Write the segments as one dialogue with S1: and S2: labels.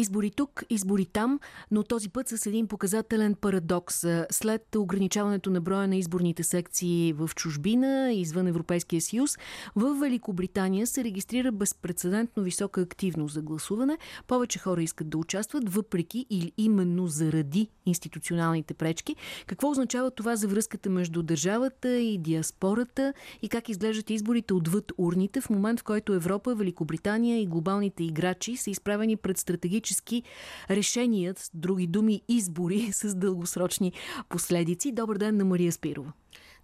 S1: Избори тук, избори там, но този път с един показателен парадокс. След ограничаването на броя на изборните секции в чужбина, извън Европейския съюз, в Великобритания се регистрира безпредседентно висока активност за гласуване. Повече хора искат да участват, въпреки или именно заради институционалните пречки. Какво означава това за връзката между държавата и диаспората и как изглеждат изборите отвъд урните в момент, в който Европа, Великобритания и глобалните играчи са изправени пред стратегически решения, с други думи избори с дългосрочни последици. Добър ден на Мария Спирова.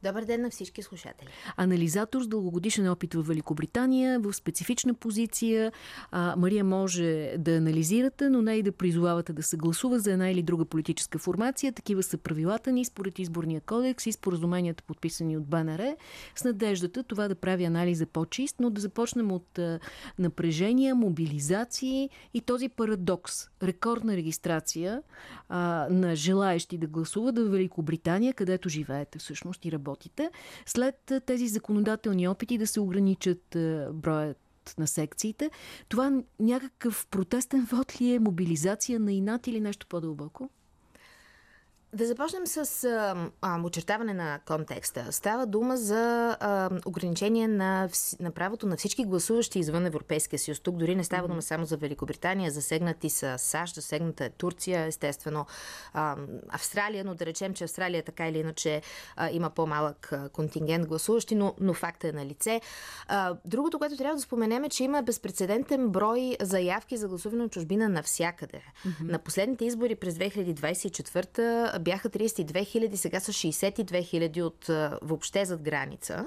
S2: Добър ден на всички слушатели.
S1: Анализатор с дългогодишен опит в Великобритания, в специфична позиция. А, Мария може да анализирате, но не и да призовавате да се гласува за една или друга политическа формация. Такива са правилата ни според изборния кодекс и споразуменията подписани от БНР с надеждата това да прави анализа по-чист, но да започнем от а, напрежения, мобилизации и този парадокс. Рекордна регистрация а, на желаещи да гласуват в Великобритания, където живеете всъщност и работите работите, след тези законодателни опити да се ограничат броят на секциите. Това някакъв протестен вод ли е, мобилизация на инат или нещо по-дълбоко?
S2: Да започнем с а, а, очертаване на контекста. Става дума за а, ограничение на, на правото на всички гласуващи извън Европейския съюз. Тук дори не става дума само за Великобритания, засегнати са САЩ, засегната е Турция, естествено а, Австралия, но да речем, че Австралия така или иначе а, има по-малък контингент гласуващи, но, но факта е на лице. А, другото, което трябва да споменем е, че има безпредседентен брой заявки за гласуване от чужбина навсякъде. Mm-hmm. На последните избори през 2024 бяха 32 хиляди, сега са 62 хиляди от въобще зад граница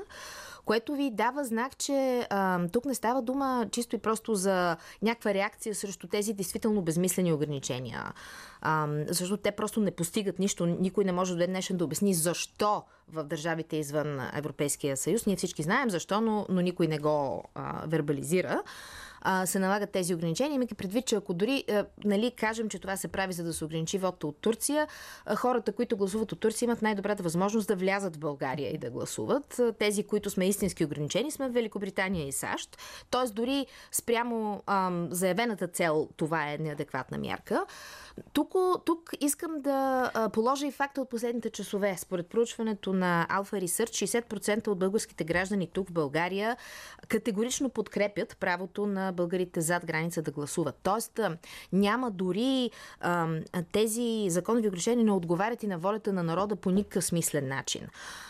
S2: което ви дава знак, че а, тук не става дума чисто и просто за някаква реакция срещу тези действително безмислени ограничения. А, защото те просто не постигат нищо. Никой не може до днешен да обясни защо в държавите извън Европейския съюз. Ние всички знаем защо, но, но никой не го а, вербализира а, се налагат тези ограничения, имайки предвид, че ако дори а, нали, кажем, че това се прави за да се ограничи вода от Турция, а, хората, които гласуват от Турция, имат най-добрата възможност да влязат в България и да гласуват. Тези, които сме истински ограничени, сме в Великобритания и САЩ. Тоест, дори спрямо а, заявената цел, това е неадекватна мярка. Тук, тук искам да положа и факта от последните часове. Според проучването на Alpha Research, 60% от българските граждани тук в България категорично подкрепят правото на българите зад граница да гласуват. Тоест няма дори тези законови ограничения не отговарят и на волята на народа по никакъв смислен начин.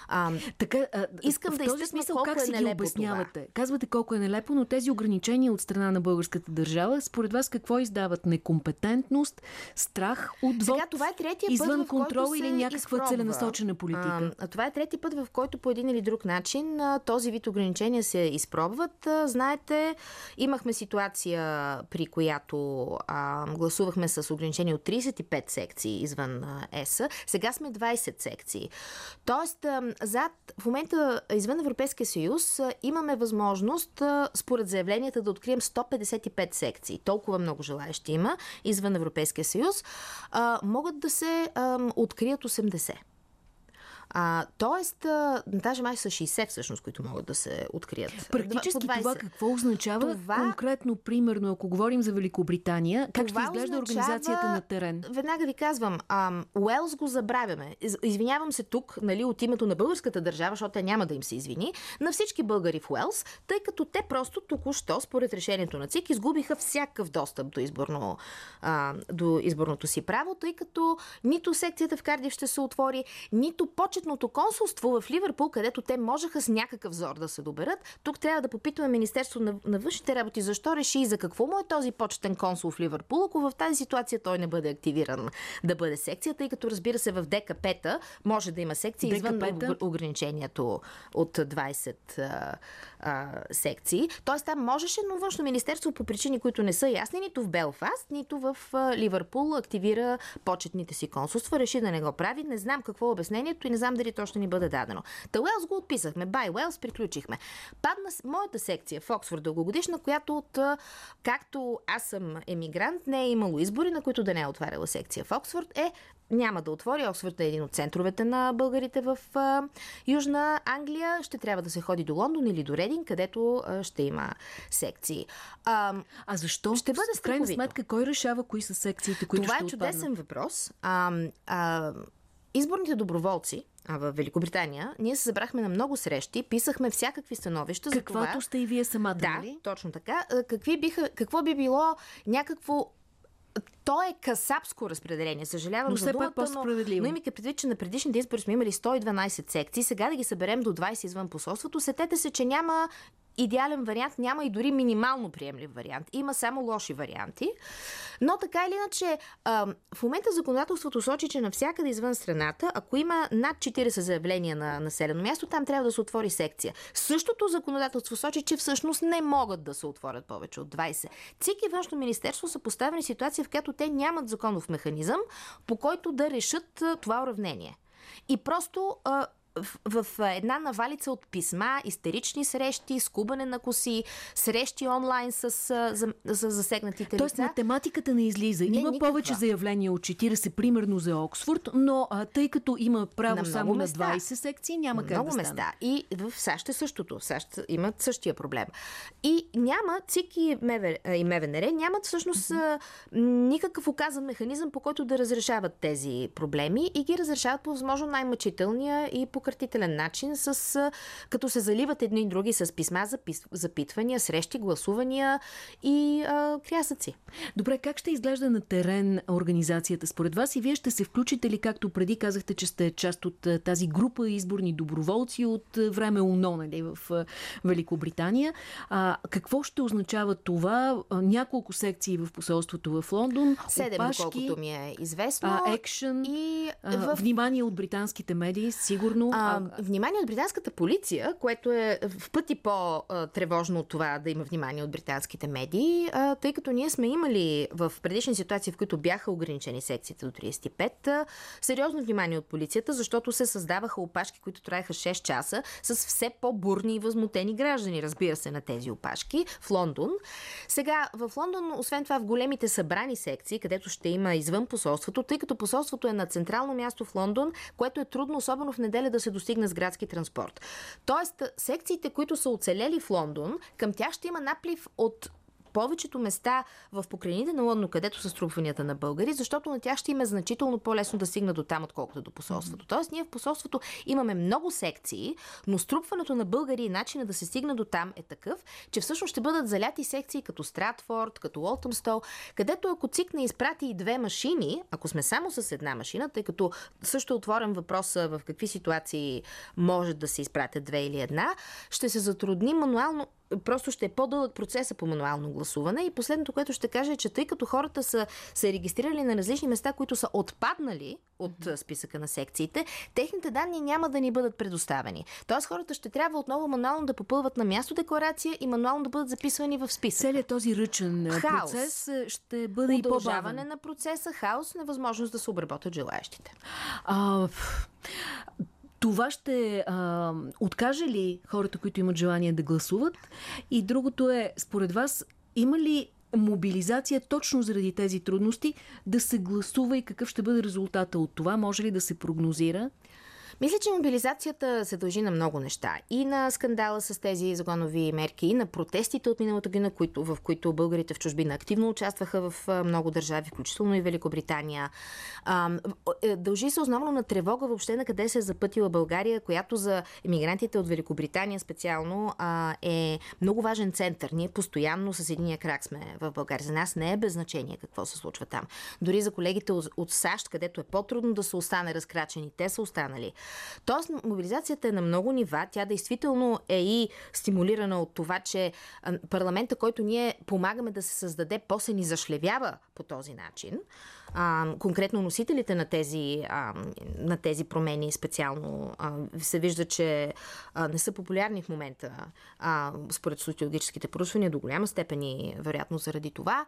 S1: А, така, а, искам да този смисъл колко как е си ги обяснявате? Това. Казвате колко е нелепо, но тези ограничения от страна на българската държава, според вас какво издават? Некомпетентност, страх от
S2: Сега, това е третия
S1: извън
S2: път,
S1: контрол или някаква изпробва. целенасочена политика?
S2: А, това е третия път, в който по един или друг начин този вид ограничения се изпробват. Знаете, имахме ситуация, при която а, гласувахме с ограничение от 35 секции извън ЕСА. Сега сме 20 секции. Тоест, зад, в момента извън Европейския съюз имаме възможност, според заявленията, да открием 155 секции. Толкова много желаящи има извън Европейския съюз. Могат да се открият 80. А, тоест, а, даже май са 60 всъщност, които могат да се открият.
S1: Практически това какво означава това... конкретно, примерно, ако говорим за Великобритания, как това ще изглежда означава... организацията на терен?
S2: Веднага ви казвам, ам, Уелс го забравяме. Извинявам се тук, нали, от името на българската държава, защото тя няма да им се извини, на всички българи в Уелс, тъй като те просто току-що, според решението на ЦИК, изгубиха всякакъв достъп до, изборно, а, до изборното си право, тъй като нито секцията в Кардив ще се отвори, нито почет почетното консулство в Ливърпул, където те можеха с някакъв зор да се доберат, тук трябва да попитаме Министерство на, на външните работи защо реши и за какво му е този почетен консул в Ливърпул, ако в тази ситуация той не бъде активиран да бъде секция, тъй като разбира се в ДКП-та може да има секция извън ограничението от 20 а, а, секции. Тоест там можеше, но външно министерство по причини, които не са ясни, нито в Белфаст, нито в а, Ливърпул активира почетните си консулства, реши да не го прави. Не знам какво е обяснението и не знам знам дали то ще ни бъде дадено. Та Уелс го отписахме. Бай Уелс приключихме. Падна моята секция в Оксфорд дългогодишна, която от както аз съм емигрант, не е имало избори, на които да не е отваряла секция в Оксфорд, е няма да отвори. Оксфорд е един от центровете на българите в а, Южна Англия. Ще трябва да се ходи до Лондон или до Редин, където а, ще има секции.
S1: А, а защо? Ще бъде в крайна сметка, кой решава кои са секциите, които
S2: Това
S1: ще
S2: е чудесен отпаднат? въпрос. А, а, изборните доброволци, а в Великобритания, ние се събрахме на много срещи, писахме всякакви становища
S1: Каквото
S2: за това.
S1: сте и вие самата,
S2: да,
S1: нали?
S2: точно така. Какви биха, какво би било някакво то е касапско разпределение. Съжалявам
S1: но
S2: за думата,
S1: но,
S2: но имайки предвид, че на предишните избори сме имали 112 секции, сега да ги съберем до 20 извън посолството, сетете се, че няма идеален вариант, няма и дори минимално приемлив вариант. Има само лоши варианти. Но така или иначе, в момента законодателството сочи, че навсякъде извън страната, ако има над 40 заявления на населено място, там трябва да се отвори секция. Същото законодателство сочи, че всъщност не могат да се отворят повече от 20. ЦИК и Външно министерство са поставени ситуация, в която те нямат законов механизъм, по който да решат това уравнение. И просто в, в една навалица от писма, истерични срещи, скубане на коси, срещи онлайн с за, за засегнатите
S1: Тоест,
S2: лица.
S1: математиката не излиза. Не, има никаква. повече заявления от 40, примерно за Оксфорд, но а, тъй като има право на само места. на 20 секции, няма как
S2: много
S1: да
S2: места. Стане. И в САЩ е същото. В САЩ имат същия проблем. И няма, ЦИК и, МВ, и МВНР нямат всъщност mm-hmm. никакъв оказан механизъм, по който да разрешават тези проблеми и ги разрешават по възможно най-мъчителния и по пократителен начин, с, като се заливат едни и други с писма, запис, запитвания, срещи, гласувания и а, крясъци.
S1: Добре, как ще изглежда на терен организацията според вас и вие ще се включите ли, както преди казахте, че сте част от тази група изборни доброволци от време УНО нали, в Великобритания. А, какво ще означава това? Няколко секции в посолството в Лондон.
S2: Седем, опашки, доколкото ми е известно.
S1: А, екшен, и в... внимание от британските медии, сигурно.
S2: А, внимание от британската полиция, което е в пъти по-тревожно от това да има внимание от британските медии, тъй като ние сме имали в предишни ситуации, в които бяха ограничени секциите до 35, сериозно внимание от полицията, защото се създаваха опашки, които траеха 6 часа с все по-бурни и възмутени граждани, разбира се, на тези опашки в Лондон. Сега, в Лондон, освен това, в големите събрани секции, където ще има извън посолството, тъй като посолството е на централно място в Лондон, което е трудно, особено в неделя, да се се достигне с градски транспорт. Тоест, секциите, които са оцелели в Лондон, към тях ще има наплив от повечето места в покрайните на Лондон, където са струпванията на българи, защото на тях ще им е значително по-лесно да стигнат до там, отколкото до посолството. Тоест, ние в посолството имаме много секции, но струпването на българи и начина да се стигне до там е такъв, че всъщност ще бъдат заляти секции като Стратфорд, като Уолтъмстол, където ако ЦИК не изпрати и две машини, ако сме само с една машина, тъй като също е отворен въпроса в какви ситуации може да се изпратят две или една, ще се затрудни мануално просто ще е по-дълъг процеса по мануално гласуване. И последното, което ще кажа е, че тъй като хората са се регистрирали на различни места, които са отпаднали от списъка на секциите, техните данни няма да ни бъдат предоставени. Тоест хората ще трябва отново мануално да попълват на място декларация и мануално да бъдат записвани в списък.
S1: Целият този ръчен хаос. процес ще бъде и по-бавен.
S2: на процеса, хаос, невъзможност да се обработят желаящите.
S1: А, това ще а, откаже ли хората, които имат желание да гласуват? И другото е, според вас, има ли мобилизация точно заради тези трудности да се гласува и какъв ще бъде резултата от това? Може ли да се прогнозира?
S2: Мисля, че мобилизацията се дължи на много неща. И на скандала с тези законови мерки, и на протестите от миналата година, които, в които българите в чужбина активно участваха в много държави, включително и Великобритания. Е, дължи се основно на тревога въобще на къде се е запътила България, която за емигрантите от Великобритания специално е много важен център. Ние постоянно с единия крак сме в България. За нас не е без значение какво се случва там. Дори за колегите от САЩ, където е по-трудно да се остане разкрачени, те са останали. Тоест, мобилизацията е на много нива. Тя действително е и стимулирана от това, че парламента, който ние помагаме да се създаде, после ни зашлевява по този начин. А, конкретно носителите на тези, а, на тези промени специално а, се вижда, че а, не са популярни в момента а, според социологическите проучвания до голяма степен и вероятно заради това.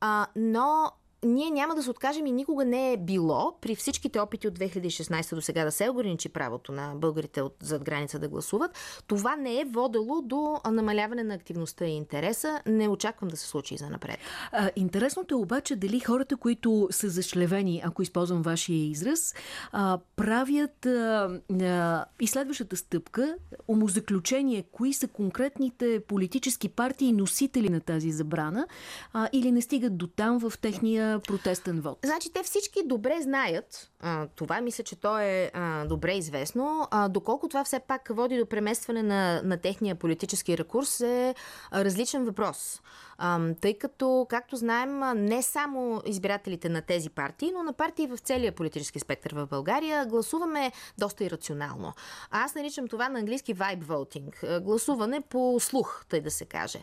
S2: А, но ние няма да се откажем и никога не е било при всичките опити от 2016 до сега да се ограничи правото на българите от зад граница да гласуват. Това не е водело до намаляване на активността и интереса. Не очаквам да се случи за напред.
S1: А, интересното е обаче дали хората, които са зашлевени, ако използвам вашия израз, а, правят а, а, и следващата стъпка, умозаключение, кои са конкретните политически партии носители на тази забрана а, или не стигат до там в техния протестен вод?
S2: Значи те всички добре знаят, а, това мисля, че то е а, добре известно, а, доколко това все пак води до преместване на, на техния политически рекурс е а, различен въпрос. А, тъй като, както знаем, не само избирателите на тези партии, но на партии в целия политически спектър в България гласуваме доста ирационално. Аз наричам това на английски vibe voting. Гласуване по слух, тъй да се каже.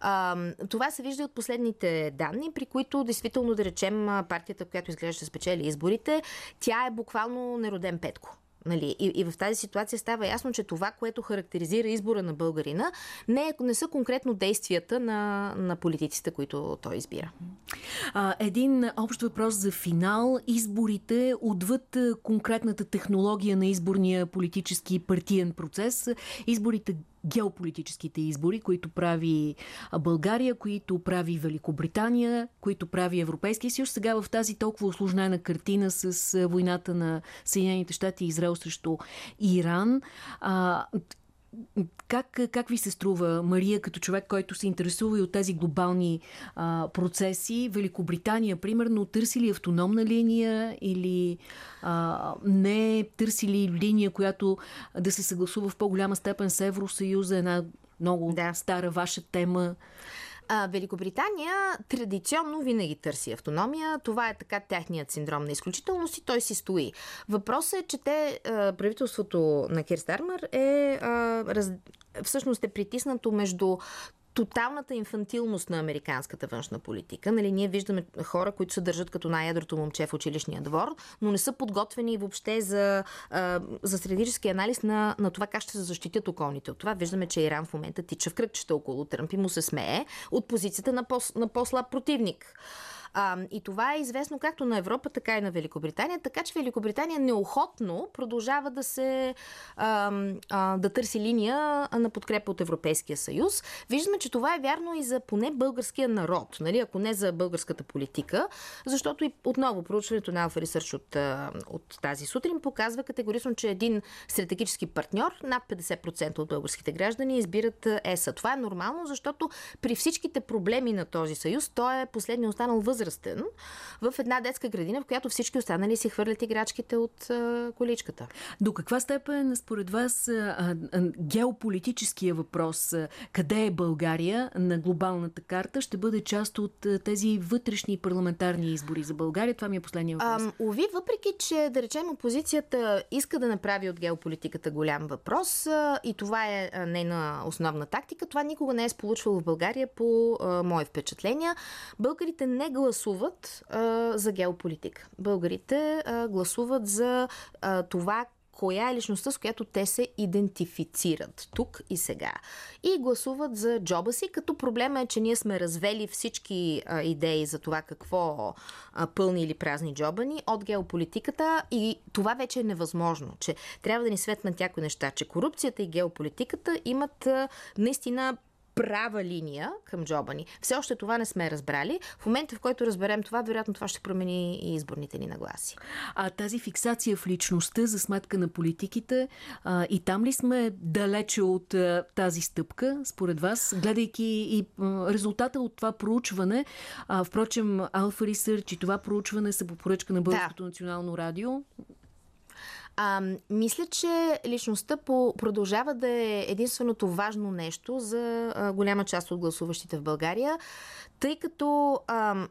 S2: А, това се вижда от последните данни, при които действително да речем партията, която изглежда спечели изборите, тя е буквално нероден петко. Нали? И, и в тази ситуация става ясно, че това, което характеризира избора на българина, не, е, не са конкретно действията на, на политиците, които той избира.
S1: А, един общ въпрос за финал. Изборите отвъд конкретната технология на изборния политически партиен процес. Изборите геополитическите избори, които прави България, които прави Великобритания, които прави Европейския съюз. Сега в тази толкова осложнена картина с войната на Съединените щати и Израел срещу Иран. А, как, как ви се струва Мария като човек, който се интересува и от тези глобални а, процеси? Великобритания, примерно, търси ли автономна линия или а, не търси ли линия, която да се съгласува в по-голяма степен с Евросъюза, една много да. стара ваша тема?
S2: А, Великобритания традиционно винаги търси автономия. Това е така тяхният синдром на изключителност и той си стои. Въпросът е, че те, правителството на Кир Стармър е раз, всъщност е притиснато между тоталната инфантилност на американската външна политика. Нали, ние виждаме хора, които се държат като най-ядрото момче в училищния двор, но не са подготвени въобще за, за стратегически анализ на, на това как ще се защитят околните. От това виждаме, че Иран в момента тича в кръгчета около Тръмп и му се смее от позицията на, по, на по-слаб противник. А, и това е известно както на Европа, така и на Великобритания, така че Великобритания неохотно продължава да се а, а, да търси линия на подкрепа от Европейския съюз. Виждаме, че това е вярно и за поне българския народ, нали? ако не за българската политика, защото и отново проучването на Alpha Research от, от тази сутрин показва категорично, че един стратегически партньор, над 50% от българските граждани избират ЕСА. Това е нормално, защото при всичките проблеми на този съюз той е последния останал възраст възрастен в една детска градина, в която всички останали си хвърлят играчките от а, количката.
S1: До каква степен, според вас, а, а, геополитическия въпрос, а, къде е България на глобалната карта, ще бъде част от а, тези вътрешни парламентарни избори за България? Това ми е последния въпрос.
S2: А, уви, въпреки, че, да речем, опозицията иска да направи от геополитиката голям въпрос а, и това е а, нейна основна тактика, това никога не е сполучвало в България по а, мои впечатления. Българите не гласуват гласуват а, за геополитика. Българите а, гласуват за а, това коя е личността, с която те се идентифицират тук и сега. И гласуват за джоба си, като проблема е, че ние сме развели всички а, идеи за това какво а, пълни или празни джоба ни от геополитиката и това вече е невъзможно, че трябва да ни светнат някои неща, че корупцията и геополитиката имат а, наистина права линия към джоба ни. Все още това не сме разбрали. В момента, в който разберем това, вероятно това ще промени и изборните ни нагласи.
S1: А тази фиксация в личността за сметка на политиките, а, и там ли сме далече от а, тази стъпка, според вас, гледайки и а, резултата от това проучване? А, впрочем, Alpha Research и това проучване са по поръчка на Българското да. национално радио.
S2: А, мисля, че личността по, продължава да е единственото важно нещо за а, голяма част от гласуващите в България, тъй като а,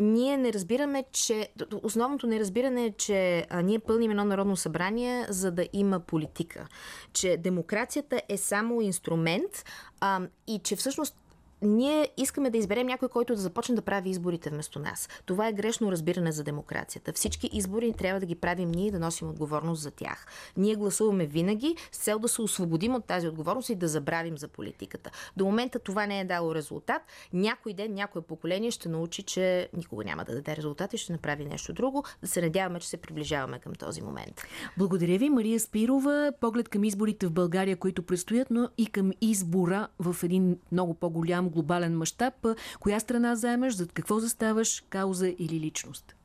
S2: ние не разбираме, че. Основното неразбиране е, че а, ние пълним едно народно събрание, за да има политика. Че демокрацията е само инструмент а, и че всъщност ние искаме да изберем някой, който да започне да прави изборите вместо нас. Това е грешно разбиране за демокрацията. Всички избори трябва да ги правим ние и да носим отговорност за тях. Ние гласуваме винаги с цел да се освободим от тази отговорност и да забравим за политиката. До момента това не е дало резултат. Някой ден, някое поколение ще научи, че никога няма да даде резултат и ще направи нещо друго. Да се надяваме, че се приближаваме към този момент.
S1: Благодаря ви, Мария Спирова. Поглед към изборите в България, които предстоят, но и към избора в един много по-голям глобален мащаб. Коя страна заемаш, зад какво заставаш, кауза или личност?